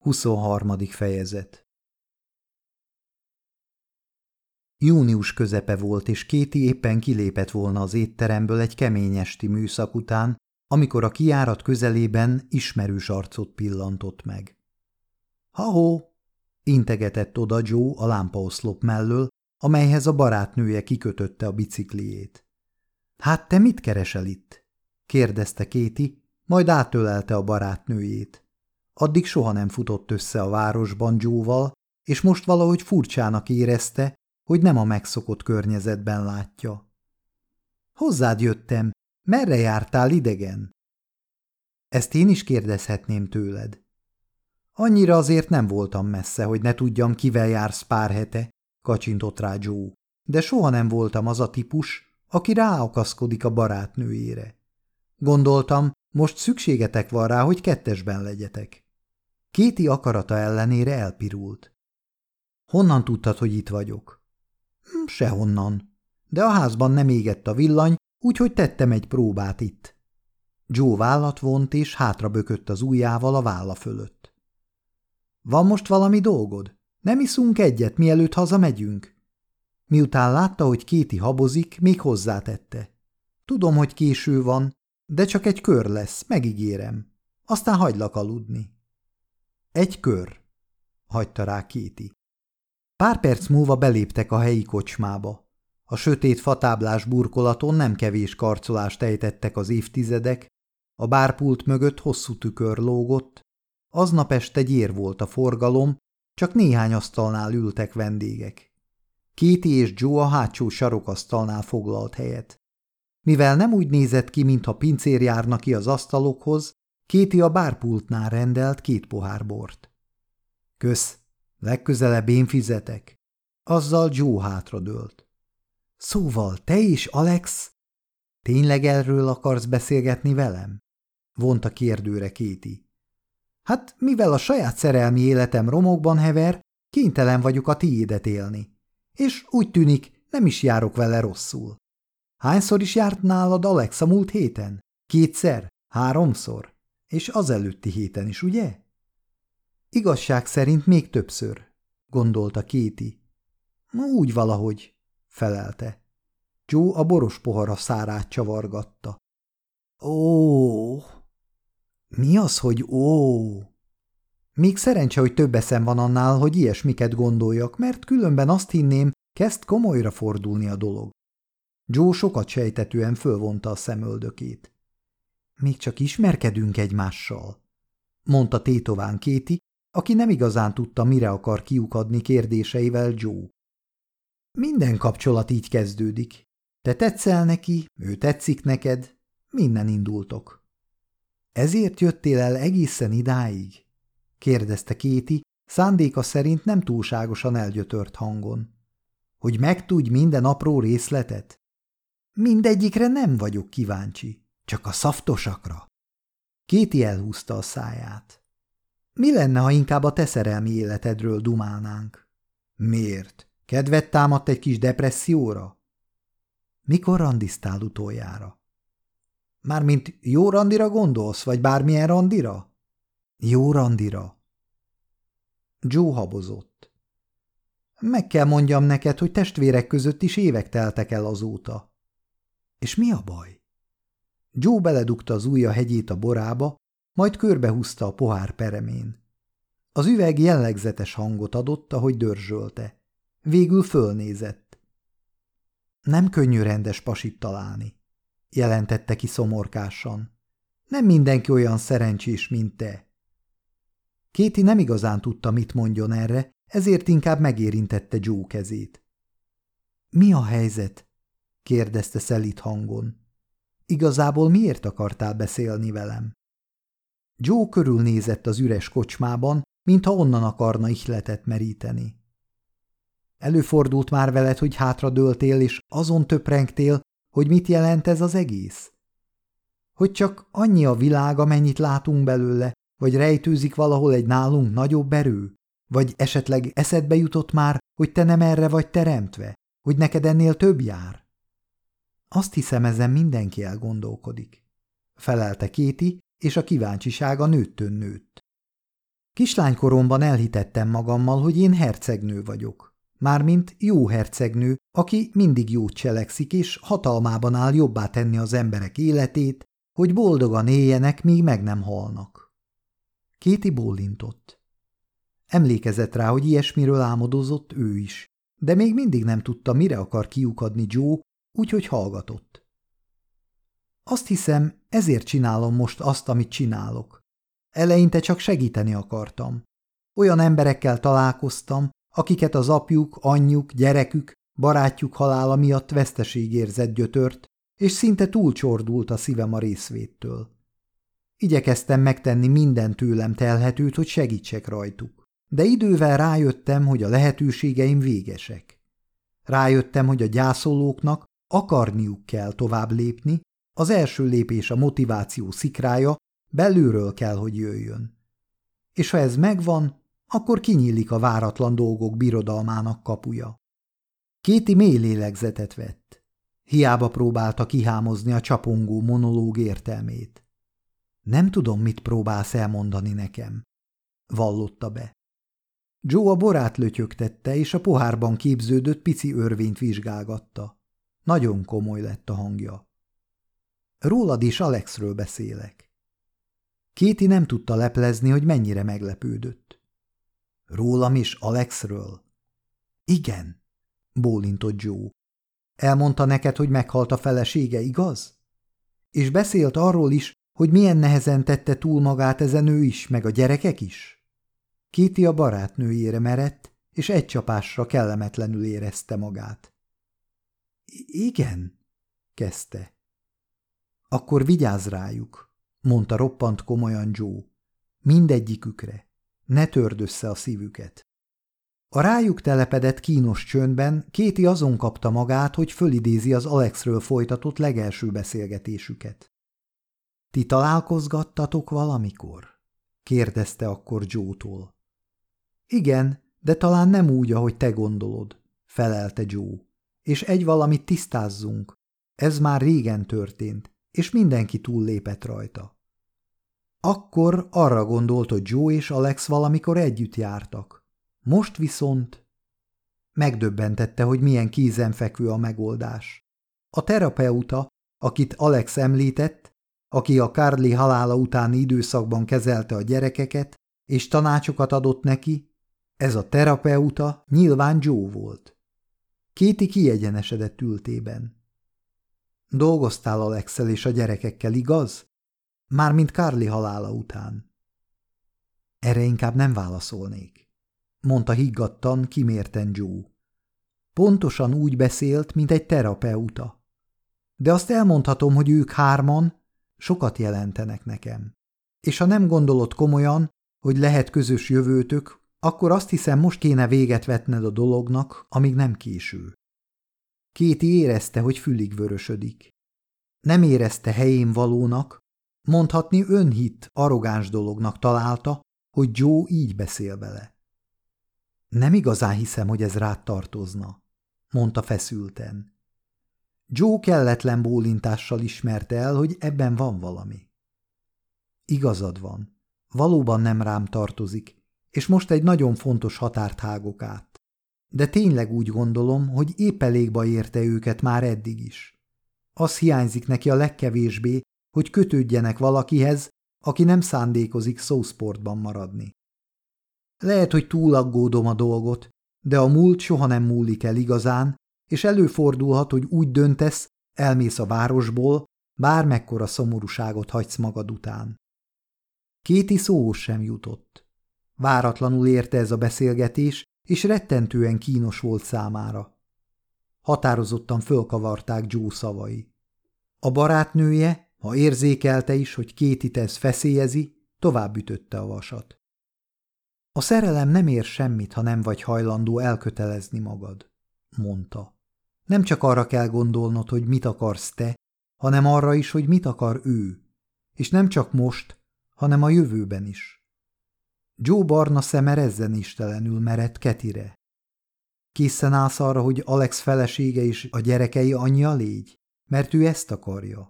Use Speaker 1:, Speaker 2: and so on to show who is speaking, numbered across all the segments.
Speaker 1: 23. fejezet Június közepe volt, és Kéti éppen kilépett volna az étteremből egy kemény esti műszak után, amikor a kiárat közelében ismerős arcot pillantott meg. Ha-ho! integetett oda Joe a lámpaoszlop mellől, amelyhez a barátnője kikötötte a bicikliét. Hát te mit keresel itt? kérdezte Kéti, majd átölelte a barátnőjét. Addig soha nem futott össze a városban Joe-val, és most valahogy furcsának érezte, hogy nem a megszokott környezetben látja. Hozzád jöttem. Merre jártál idegen? Ezt én is kérdezhetném tőled. Annyira azért nem voltam messze, hogy ne tudjam, kivel jársz pár hete, kacsintott rá Joe, de soha nem voltam az a típus, aki ráakaszkodik a barátnőjére. Gondoltam, most szükségetek van rá, hogy kettesben legyetek. Kéti akarata ellenére elpirult. Honnan tudtad, hogy itt vagyok? Hm, sehonnan. De a házban nem égett a villany, úgyhogy tettem egy próbát itt. Joe vállat vont és hátra bökött az ujjával a válla fölött. Van most valami dolgod? Nem iszunk egyet, mielőtt hazamegyünk? Miután látta, hogy Kéti habozik, még hozzátette. Tudom, hogy késő van, de csak egy kör lesz, megígérem. Aztán hagylak aludni. Egy kör, hagyta rá Kéti. Pár perc múlva beléptek a helyi kocsmába. A sötét fatáblás burkolaton nem kevés karcolást ejtettek az évtizedek, a bárpult mögött hosszú tükör lógott, aznap este gyér volt a forgalom, csak néhány asztalnál ültek vendégek. Kéti és Joe a hátsó sarokasztalnál foglalt helyet. Mivel nem úgy nézett ki, mintha pincér járna ki az asztalokhoz, Kéti a bárpultnál rendelt két pohár bort. Kösz, legközelebb én fizetek. Azzal Joe hátradőlt. Szóval te is, Alex? Tényleg erről akarsz beszélgetni velem? Vonta kérdőre Kéti. Hát, mivel a saját szerelmi életem romokban hever, kénytelen vagyok a tiédet élni. És úgy tűnik, nem is járok vele rosszul. Hányszor is járt nálad Alex a múlt héten? Kétszer? Háromszor? És az előtti héten is, ugye? Igazság szerint még többször, gondolta Kéti. Úgy valahogy, felelte. Joe a boros pohara szárát csavargatta. Ó! Mi az, hogy ó? Még szerencse, hogy több eszem van annál, hogy ilyesmiket gondoljak, mert különben azt hinném, kezd komolyra fordulni a dolog. Joe sokat sejtetően fölvonta a szemöldökét. Még csak ismerkedünk egymással, mondta tétován Kéti, aki nem igazán tudta, mire akar kiukadni kérdéseivel Joe. Minden kapcsolat így kezdődik. Te tetszel neki, ő tetszik neked, minden indultok. Ezért jöttél el egészen idáig? kérdezte Kéti, szándéka szerint nem túlságosan elgyötört hangon. Hogy megtudj minden apró részletet? Mindegyikre nem vagyok kíváncsi, csak a szaftosakra. Kéti elhúzta a száját. Mi lenne, ha inkább a te szerelmi életedről dumálnánk? Miért? Kedvet támadt egy kis depresszióra? Mikor randiztál utoljára? Mármint jó randira gondolsz, vagy bármilyen randira? Jó randira. Joe habozott. Meg kell mondjam neked, hogy testvérek között is évek teltek el azóta. És mi a baj? Joe beledugta az ujja hegyét a borába, majd körbehúzta a pohár peremén. Az üveg jellegzetes hangot adott, ahogy dörzsölte. Végül fölnézett. Nem könnyű rendes pasit találni, jelentette ki szomorkásan. Nem mindenki olyan szerencsés, mint te. Kéti nem igazán tudta, mit mondjon erre, ezért inkább megérintette Joe kezét. Mi a helyzet? kérdezte szelít hangon. Igazából miért akartál beszélni velem? Joe körülnézett az üres kocsmában, mintha onnan akarna ihletet meríteni. Előfordult már veled, hogy hátradőltél, és azon töprengtél, hogy mit jelent ez az egész? Hogy csak annyi a világ, amennyit látunk belőle, vagy rejtőzik valahol egy nálunk nagyobb erő? Vagy esetleg eszedbe jutott már, hogy te nem erre vagy teremtve? Hogy neked ennél több jár? Azt hiszem, ezen mindenki elgondolkodik. Felelte Kéti, és a kíváncsisága nőttön nőtt. Kislánykoromban elhitettem magammal, hogy én hercegnő vagyok. Mármint jó hercegnő, aki mindig jót cselekszik, és hatalmában áll jobbá tenni az emberek életét, hogy boldogan éljenek, míg meg nem halnak. Kéti bólintott. Emlékezett rá, hogy ilyesmiről álmodozott ő is, de még mindig nem tudta, mire akar kiukadni Joe, úgyhogy hallgatott. Azt hiszem, ezért csinálom most azt, amit csinálok. Eleinte csak segíteni akartam. Olyan emberekkel találkoztam, akiket az apjuk, anyjuk, gyerekük, barátjuk halála miatt veszteségérzet gyötört, és szinte túlcsordult a szívem a részvéttől. Igyekeztem megtenni minden tőlem telhetőt, hogy segítsek rajtuk. De idővel rájöttem, hogy a lehetőségeim végesek. Rájöttem, hogy a gyászolóknak akarniuk kell tovább lépni, az első lépés a motiváció szikrája belülről kell, hogy jöjjön. És ha ez megvan, akkor kinyílik a váratlan dolgok birodalmának kapuja. Kéti mély lélegzetet vett. Hiába próbálta kihámozni a csapongó monológ értelmét. Nem tudom, mit próbálsz elmondani nekem, vallotta be. Joe a borát lötyögtette, és a pohárban képződött pici örvényt vizsgálgatta. Nagyon komoly lett a hangja. Rólad is Alexről beszélek. Kéti nem tudta leplezni, hogy mennyire meglepődött. Rólam is Alexről? Igen, bólintott Joe. Elmondta neked, hogy meghalt a felesége, igaz? És beszélt arról is, hogy milyen nehezen tette túl magát ezen ő is, meg a gyerekek is? Kéti a barátnőjére merett, és egy csapásra kellemetlenül érezte magát. Igen, kezdte. Akkor vigyázz rájuk, mondta roppant komolyan Joe. Mindegyikükre. Ne törd össze a szívüket. A rájuk telepedett kínos csöndben Kéti azon kapta magát, hogy fölidézi az Alexről folytatott legelső beszélgetésüket. – Ti találkozgattatok valamikor? – kérdezte akkor Joe-tól. – Igen, de talán nem úgy, ahogy te gondolod – felelte Joe. – És egy valamit tisztázzunk. Ez már régen történt, és mindenki túllépett rajta. Akkor arra gondolt, hogy Joe és Alex valamikor együtt jártak. Most viszont megdöbbentette, hogy milyen kézenfekvő a megoldás. A terapeuta, akit Alex említett, aki a Carly halála utáni időszakban kezelte a gyerekeket, és tanácsokat adott neki, ez a terapeuta nyilván Joe volt. Kéti kiegyenesedett ültében. Dolgoztál Alexel és a gyerekekkel, igaz? Mármint Carly halála után. Erre inkább nem válaszolnék, mondta higgadtan, kimérten Joe. Pontosan úgy beszélt, mint egy terapeuta. De azt elmondhatom, hogy ők hárman sokat jelentenek nekem. És ha nem gondolod komolyan, hogy lehet közös jövőtök, akkor azt hiszem most kéne véget vetned a dolognak, amíg nem késő. Kéti érezte, hogy fülig vörösödik. Nem érezte helyén valónak, mondhatni önhit, arrogáns dolognak találta, hogy Joe így beszél vele. Nem igazán hiszem, hogy ez rád tartozna, mondta feszülten. Joe kelletlen bólintással ismerte el, hogy ebben van valami. Igazad van, valóban nem rám tartozik, és most egy nagyon fontos határt hágok át. De tényleg úgy gondolom, hogy épp elég érte őket már eddig is. Az hiányzik neki a legkevésbé, hogy kötődjenek valakihez, aki nem szándékozik szószportban maradni. Lehet, hogy túl aggódom a dolgot, de a múlt soha nem múlik el igazán, és előfordulhat, hogy úgy döntesz, elmész a városból, bármekkora szomorúságot hagysz magad után. Kéti szóhoz sem jutott. Váratlanul érte ez a beszélgetés, és rettentően kínos volt számára. Határozottan fölkavarták Joe szavai. A barátnője, ha érzékelte is, hogy Kétit ez feszélyezi, tovább ütötte a vasat. A szerelem nem ér semmit, ha nem vagy hajlandó elkötelezni magad, mondta. Nem csak arra kell gondolnod, hogy mit akarsz te, hanem arra is, hogy mit akar ő. És nem csak most, hanem a jövőben is. Joe barna szeme rezzenéstelenül merett Ketire. Készen állsz arra, hogy Alex felesége és a gyerekei anyja légy? Mert ő ezt akarja.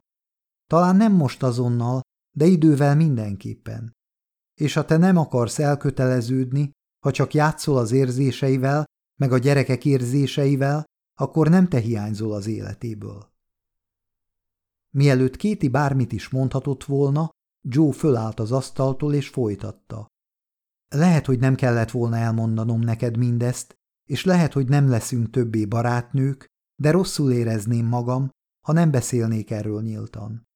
Speaker 1: Talán nem most azonnal, de idővel mindenképpen. és ha te nem akarsz elköteleződni, ha csak játszol az érzéseivel, meg a gyerekek érzéseivel, akkor nem te hiányzol az életéből. Mielőtt Kéti bármit is mondhatott volna, Joe fölállt az asztaltól és folytatta. Lehet, hogy nem kellett volna elmondanom neked mindezt, és lehet, hogy nem leszünk többé barátnők, de rosszul érezném magam, ha nem beszélnék erről nyíltan.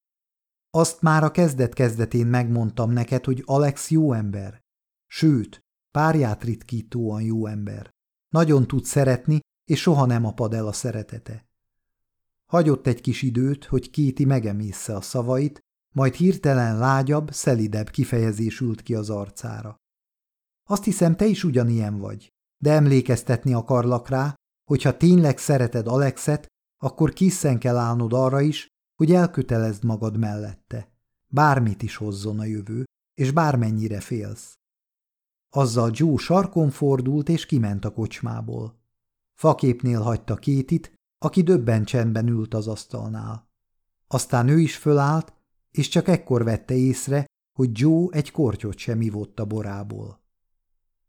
Speaker 1: Azt már a kezdet-kezdetén megmondtam neked, hogy Alex jó ember. Sőt, párját ritkítóan jó ember. Nagyon tud szeretni, és soha nem apad el a szeretete. Hagyott egy kis időt, hogy Kéti megemészze a szavait, majd hirtelen lágyabb, szelidebb kifejezés ült ki az arcára. Azt hiszem, te is ugyanilyen vagy, de emlékeztetni akarlak rá, hogy ha tényleg szereted Alexet, akkor kisszen kell állnod arra is, hogy elkötelezd magad mellette. Bármit is hozzon a jövő, és bármennyire félsz. Azzal Joe sarkon fordult, és kiment a kocsmából. Faképnél hagyta Kétit, aki döbben csendben ült az asztalnál. Aztán ő is fölállt, és csak ekkor vette észre, hogy Joe egy kortyot sem ivott a borából.